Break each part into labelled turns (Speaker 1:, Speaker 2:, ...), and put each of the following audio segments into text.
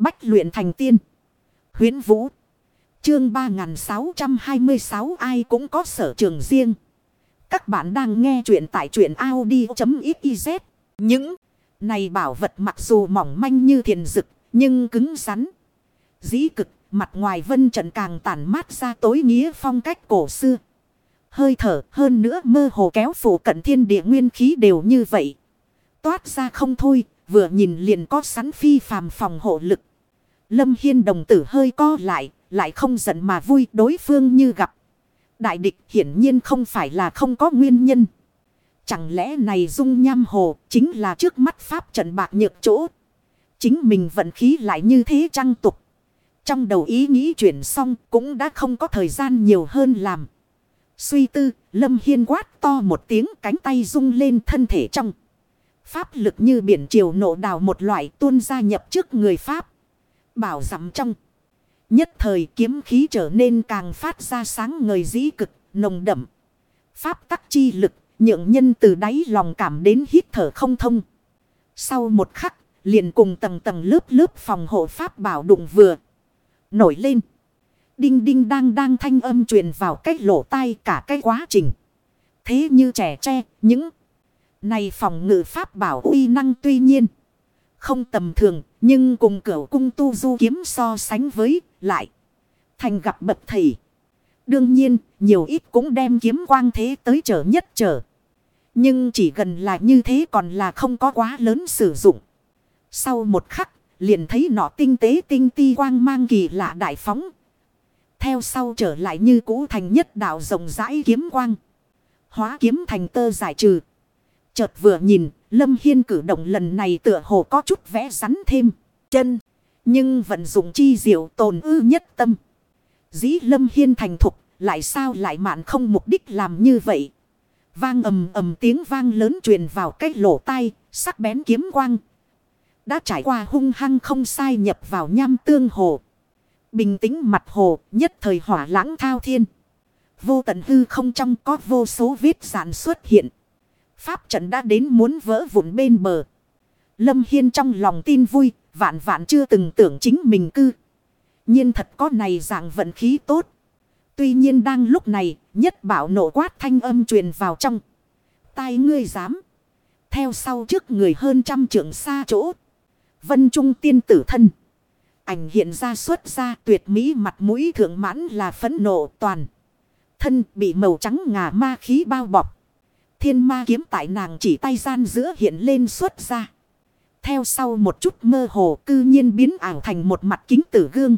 Speaker 1: Bách luyện thành tiên. Huyến Vũ. Chương 3626 ai cũng có sở trường riêng. Các bạn đang nghe truyện tại truyện Audi.xyz. Những này bảo vật mặc dù mỏng manh như thiền dực nhưng cứng rắn. Dĩ cực mặt ngoài vân trận càng tản mát ra tối nghĩa phong cách cổ xưa. Hơi thở hơn nữa mơ hồ kéo phủ cận thiên địa nguyên khí đều như vậy. Toát ra không thôi, vừa nhìn liền có sắn phi phàm phòng hộ lực. Lâm Hiên đồng tử hơi co lại, lại không giận mà vui đối phương như gặp. Đại địch hiển nhiên không phải là không có nguyên nhân. Chẳng lẽ này dung nham hồ chính là trước mắt pháp trận bạc nhược chỗ. Chính mình vận khí lại như thế trăng tục. Trong đầu ý nghĩ chuyển xong cũng đã không có thời gian nhiều hơn làm. Suy tư, Lâm Hiên quát to một tiếng cánh tay rung lên thân thể trong. Pháp lực như biển triều nộ đào một loại tuôn ra nhập trước người Pháp. Bảo dặm trong. Nhất thời kiếm khí trở nên càng phát ra sáng ngời dĩ cực, nồng đậm. Pháp tắc chi lực, nhượng nhân từ đáy lòng cảm đến hít thở không thông. Sau một khắc, liền cùng tầng tầng lớp lớp phòng hộ Pháp bảo đụng vừa. Nổi lên. Đinh đinh đang đang thanh âm truyền vào cách lỗ tai cả cái quá trình. Thế như trẻ tre, những này phòng ngự Pháp bảo uy năng tuy nhiên. Không tầm thường, nhưng cùng cửu cung tu du kiếm so sánh với, lại. Thành gặp bậc thầy. Đương nhiên, nhiều ít cũng đem kiếm quang thế tới trở nhất trở. Nhưng chỉ gần là như thế còn là không có quá lớn sử dụng. Sau một khắc, liền thấy nọ tinh tế tinh ti quang mang kỳ lạ đại phóng. Theo sau trở lại như cũ thành nhất đạo rộng rãi kiếm quang. Hóa kiếm thành tơ giải trừ. Chợt vừa nhìn, Lâm Hiên cử động lần này tựa hồ có chút vẽ rắn thêm. Chân. Nhưng vận dụng chi diệu tồn ư nhất tâm. Dĩ Lâm Hiên thành thục, lại sao lại mạn không mục đích làm như vậy. Vang ầm ầm tiếng vang lớn truyền vào cái lỗ tai, sắc bén kiếm quang. Đã trải qua hung hăng không sai nhập vào nham tương hồ. Bình tĩnh mặt hồ, nhất thời hỏa lãng thao thiên. Vô tận hư không trong có vô số vết giản xuất hiện. Pháp trận đã đến muốn vỡ vụn bên bờ. Lâm Hiên trong lòng tin vui, vạn vạn chưa từng tưởng chính mình cư. nhiên thật có này dạng vận khí tốt. Tuy nhiên đang lúc này, nhất bảo nổ quát thanh âm truyền vào trong. Tai ngươi dám. Theo sau trước người hơn trăm trượng xa chỗ. Vân Trung tiên tử thân. Ảnh hiện ra xuất ra tuyệt mỹ mặt mũi thượng mãn là phấn nộ toàn. Thân bị màu trắng ngà ma khí bao bọc. Thiên ma kiếm tại nàng chỉ tay gian giữa hiện lên xuất ra. Theo sau một chút mơ hồ cư nhiên biến ảo thành một mặt kính tử gương.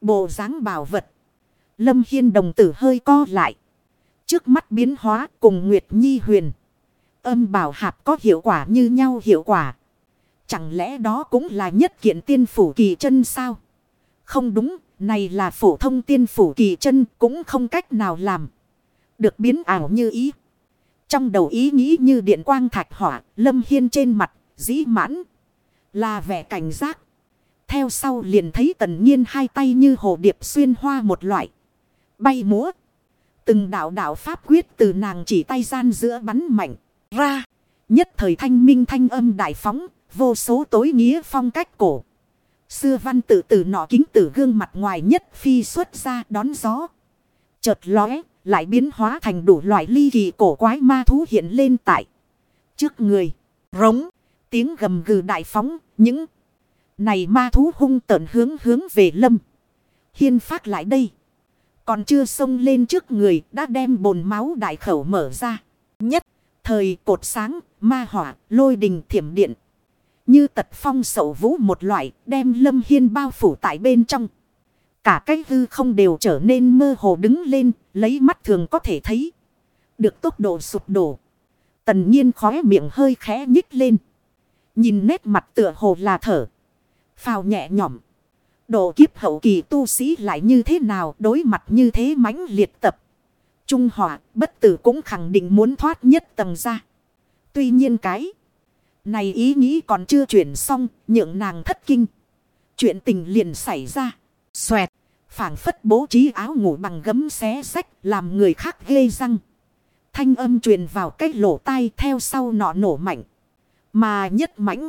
Speaker 1: Bộ dáng bảo vật. Lâm Hiên đồng tử hơi co lại. Trước mắt biến hóa cùng Nguyệt Nhi huyền. Âm bảo hạp có hiệu quả như nhau hiệu quả. Chẳng lẽ đó cũng là nhất kiện tiên phủ kỳ chân sao? Không đúng, này là phổ thông tiên phủ kỳ chân cũng không cách nào làm. Được biến ảo như ý. Trong đầu ý nghĩ như điện quang thạch hỏa, lâm hiên trên mặt, dĩ mãn. Là vẻ cảnh giác. Theo sau liền thấy tần nhiên hai tay như hồ điệp xuyên hoa một loại. Bay múa. Từng đạo đạo pháp quyết từ nàng chỉ tay gian giữa bắn mạnh ra. Nhất thời thanh minh thanh âm đại phóng, vô số tối nghĩa phong cách cổ. Xưa văn tự tử nọ kính tử gương mặt ngoài nhất phi xuất ra đón gió. Chợt lóe, lại biến hóa thành đủ loại ly kỳ cổ quái ma thú hiện lên tại trước người. Rống, tiếng gầm gừ đại phóng, những này ma thú hung tợn hướng hướng về lâm. Hiên phát lại đây. Còn chưa xông lên trước người đã đem bồn máu đại khẩu mở ra. Nhất, thời cột sáng, ma hỏa, lôi đình thiểm điện. Như tật phong sậu vũ một loại đem lâm hiên bao phủ tại bên trong. Cả cái hư không đều trở nên mơ hồ đứng lên, lấy mắt thường có thể thấy. Được tốc độ sụp đổ. Tần nhiên khóe miệng hơi khẽ nhích lên. Nhìn nét mặt tựa hồ là thở. Phào nhẹ nhõm. Độ kiếp hậu kỳ tu sĩ lại như thế nào đối mặt như thế mãnh liệt tập. Trung hỏa bất tử cũng khẳng định muốn thoát nhất tầng ra. Tuy nhiên cái này ý nghĩ còn chưa chuyển xong nhượng nàng thất kinh. Chuyện tình liền xảy ra. Xoẹt phảng phất bố trí áo ngủ bằng gấm xé sách làm người khác ghê răng. Thanh âm truyền vào cái lỗ tai theo sau nọ nổ mạnh. Mà nhất mãnh.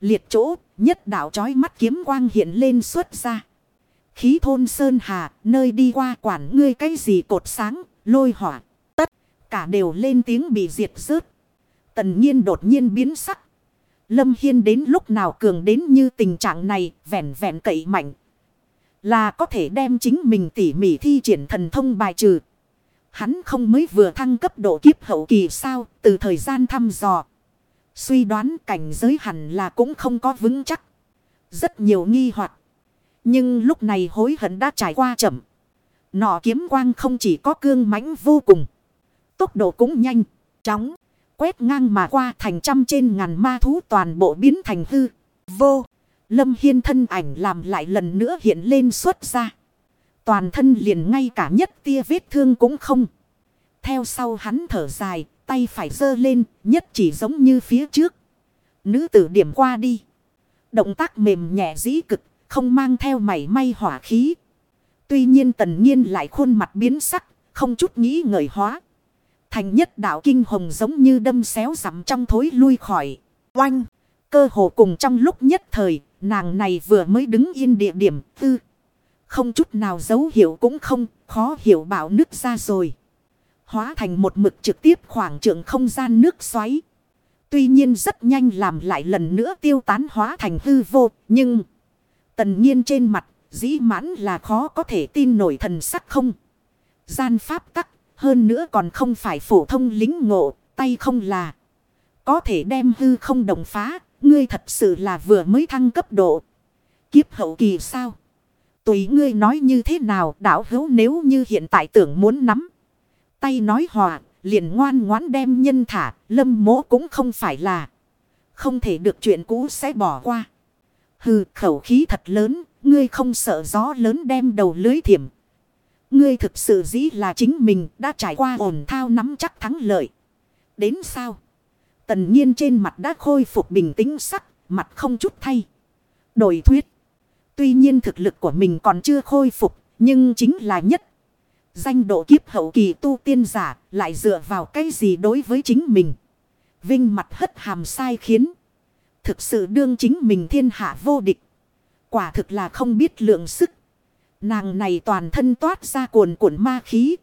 Speaker 1: Liệt chỗ Nhất đạo chói mắt kiếm quang hiện lên xuất ra. Khí thôn Sơn Hà, nơi đi qua quản ngươi cái gì cột sáng, lôi hỏa. Tất cả đều lên tiếng bị diệt rớt. Tần nhiên đột nhiên biến sắc. Lâm Hiên đến lúc nào cường đến như tình trạng này, vẹn vẹn cậy mạnh. Là có thể đem chính mình tỉ mỉ thi triển thần thông bài trừ. Hắn không mới vừa thăng cấp độ kiếp hậu kỳ sao, từ thời gian thăm dò. Suy đoán cảnh giới hẳn là cũng không có vững chắc. Rất nhiều nghi hoặc Nhưng lúc này hối hận đã trải qua chậm. Nọ kiếm quang không chỉ có cương mãnh vô cùng. Tốc độ cũng nhanh, chóng. Quét ngang mà qua thành trăm trên ngàn ma thú toàn bộ biến thành hư. Vô. Lâm Hiên thân ảnh làm lại lần nữa hiện lên xuất ra. Toàn thân liền ngay cả nhất tia vết thương cũng không. Theo sau hắn thở dài, tay phải giơ lên, nhất chỉ giống như phía trước. Nữ tử điểm qua đi. Động tác mềm nhẹ dĩ cực, không mang theo mảy may hỏa khí. Tuy nhiên tần nhiên lại khuôn mặt biến sắc, không chút nghĩ ngợi hóa. Thành nhất đạo kinh hồng giống như đâm xéo rằm trong thối lui khỏi. Oanh! Cơ hồ cùng trong lúc nhất thời, nàng này vừa mới đứng yên địa điểm tư. Không chút nào dấu hiệu cũng không, khó hiểu bảo nước ra rồi. Hóa thành một mực trực tiếp khoảng trượng không gian nước xoáy. Tuy nhiên rất nhanh làm lại lần nữa tiêu tán hóa thành hư vô, nhưng... Tần nhiên trên mặt, dĩ mãn là khó có thể tin nổi thần sắc không. Gian pháp tắc, hơn nữa còn không phải phổ thông lính ngộ, tay không là. Có thể đem hư không đồng phá, ngươi thật sự là vừa mới thăng cấp độ. Kiếp hậu kỳ sao? Tùy ngươi nói như thế nào đảo hữu nếu như hiện tại tưởng muốn nắm. Tay nói hòa, liền ngoan ngoãn đem nhân thả, lâm mỗ cũng không phải là. Không thể được chuyện cũ sẽ bỏ qua. Hừ khẩu khí thật lớn, ngươi không sợ gió lớn đem đầu lưới thiểm. Ngươi thực sự dĩ là chính mình đã trải qua ổn thao nắm chắc thắng lợi. Đến sao? Tần nhiên trên mặt đã khôi phục bình tĩnh sắc, mặt không chút thay. Đổi thuyết. Tuy nhiên thực lực của mình còn chưa khôi phục, nhưng chính là nhất. Danh độ kiếp hậu kỳ tu tiên giả lại dựa vào cái gì đối với chính mình. Vinh mặt hất hàm sai khiến. Thực sự đương chính mình thiên hạ vô địch. Quả thực là không biết lượng sức. Nàng này toàn thân toát ra cuồn cuộn ma khí.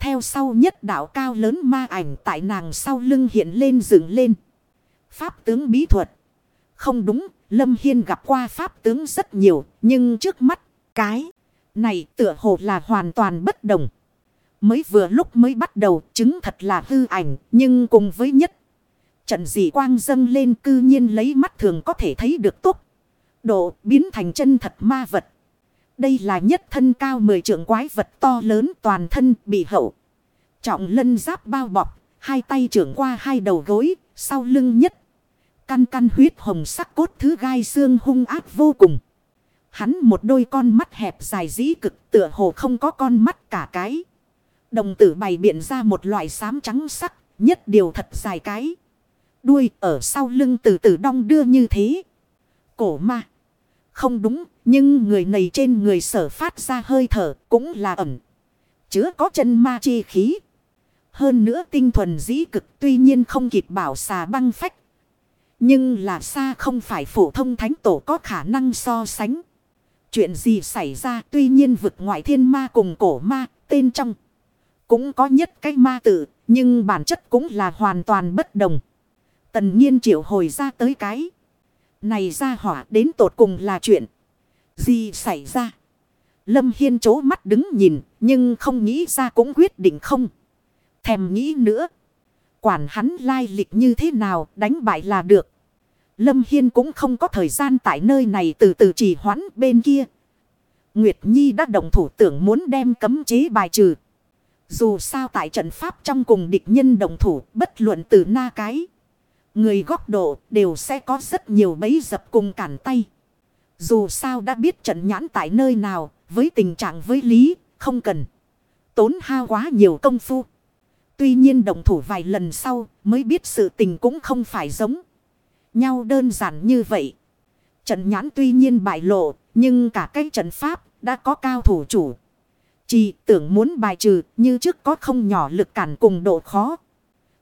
Speaker 1: Theo sau nhất đạo cao lớn ma ảnh tại nàng sau lưng hiện lên dựng lên. Pháp tướng bí thuật. Không đúng, Lâm Hiên gặp qua pháp tướng rất nhiều, nhưng trước mắt, cái này tựa hồ là hoàn toàn bất đồng. Mới vừa lúc mới bắt đầu chứng thật là hư ảnh, nhưng cùng với nhất. Trận dị quang dâng lên cư nhiên lấy mắt thường có thể thấy được tốt. Độ biến thành chân thật ma vật. Đây là nhất thân cao mười trượng quái vật to lớn toàn thân bị hậu. Trọng lân giáp bao bọc, hai tay trưởng qua hai đầu gối, sau lưng nhất. Căn căn huyết hồng sắc cốt thứ gai xương hung ác vô cùng. Hắn một đôi con mắt hẹp dài dĩ cực tựa hồ không có con mắt cả cái. Đồng tử bày biện ra một loại xám trắng sắc, nhất điều thật dài cái. Đuôi ở sau lưng từ từ đong đưa như thế. Cổ ma. Không đúng, nhưng người này trên người sở phát ra hơi thở cũng là ẩm. Chứa có chân ma chi khí. Hơn nữa tinh thuần dĩ cực tuy nhiên không kịp bảo xà băng phách. Nhưng là xa không phải phổ thông thánh tổ có khả năng so sánh. Chuyện gì xảy ra tuy nhiên vực ngoại thiên ma cùng cổ ma tên trong. Cũng có nhất cái ma tử nhưng bản chất cũng là hoàn toàn bất đồng. Tần nhiên triệu hồi ra tới cái. Này ra hỏa đến tột cùng là chuyện. Gì xảy ra? Lâm Hiên chố mắt đứng nhìn. Nhưng không nghĩ ra cũng quyết định không. Thèm nghĩ nữa. Quản hắn lai lịch như thế nào, đánh bại là được. Lâm Hiên cũng không có thời gian tại nơi này từ từ trì hoãn bên kia. Nguyệt Nhi đã đồng thủ tưởng muốn đem cấm chế bài trừ. Dù sao tại trận pháp trong cùng địch nhân đồng thủ, bất luận từ na cái. Người góc độ đều sẽ có rất nhiều bấy dập cùng cản tay. Dù sao đã biết trận nhãn tại nơi nào, với tình trạng với lý, không cần. Tốn hao quá nhiều công phu. Tuy nhiên đồng thủ vài lần sau mới biết sự tình cũng không phải giống nhau đơn giản như vậy. Trận nhãn tuy nhiên bại lộ, nhưng cả cái trận pháp đã có cao thủ chủ. Chỉ tưởng muốn bài trừ như trước có không nhỏ lực cản cùng độ khó.